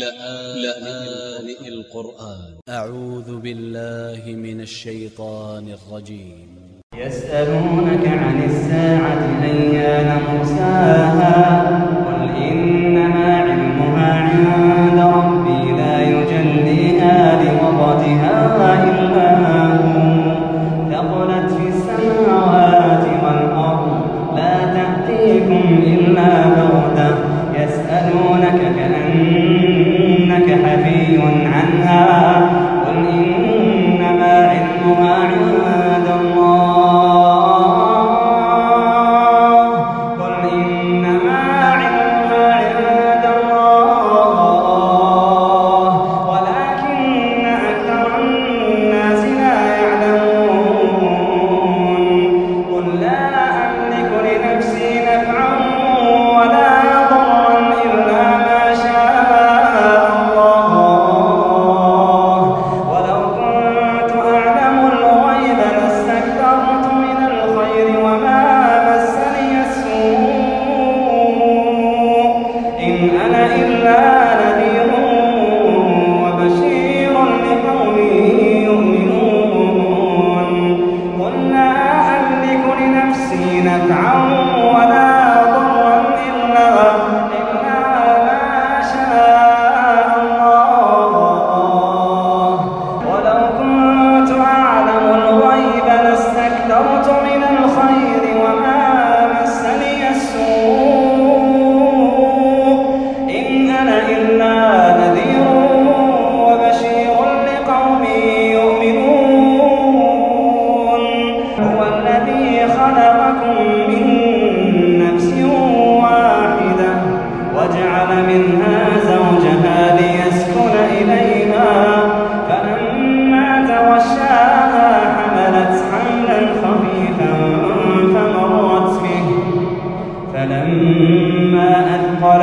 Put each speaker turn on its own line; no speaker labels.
لآن القرآن. أ ع و ذ ب ا ل ل ه من ا ل ش ي ط ا ن ا ل ر ج ي م
ي س أ ل و ن ك عن ا ل س ا ع ة أيان مرساها قل إنما علمها عند ربي لا يجليها لوقتها. Oh. قال